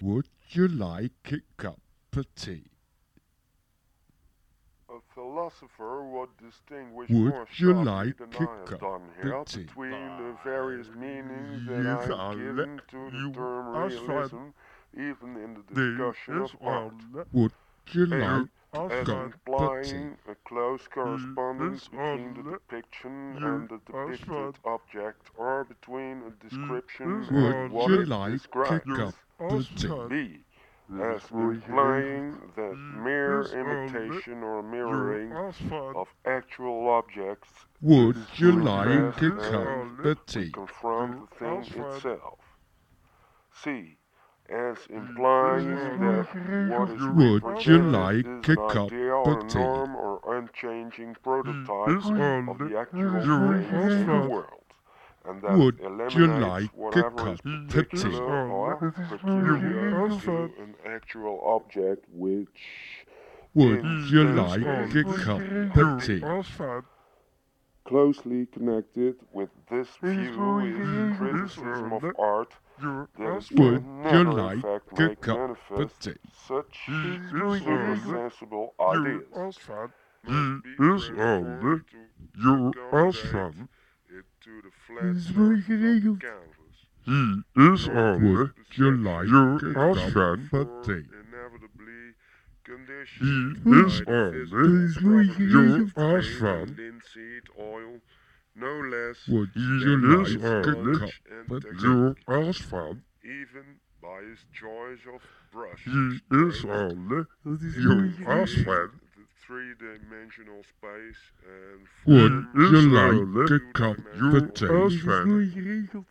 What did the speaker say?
Would you like a cup of tea? A philosopher would distinguish Would more you like than a I have done here tea? between the various meanings that Yes, I've I'll given to you the term realism, even in the discussion of art. Would you like as cup of tea? implying a close correspondence between the depiction and the depicted object, or between a description and what you it describes. Of? B. As implying that mere the- imitation or mirroring of actual objects Would you like a best and cup of tea? confront the thing itself. C. As implying that what is Would you like is a an cup idea or of a tea? norm or unchanging prototype is on of the- the actual things in the world. And that Would you eliminates like a whatever cup is of particular tea? or You peculiar ask to for- an actual object which Would in you this like a case cup of tea? Closely connected with this view is criticism of art Would never you in like fact a make cup of manifest tea? such is sensible ideas. He is transformed on You accommodate from it to the flat Is surface very of the canvas. He is on Would you like a cup of For tea? inevitably conditioned He is by on the it. You properties of ask grain from- and linseed oil, no less Would than you by like his a cup knowledge and of technique, tea? ask from even by his choice of brush He is on You ask from the three-dimensional space and Would you like a two cup dimensional of tea? space.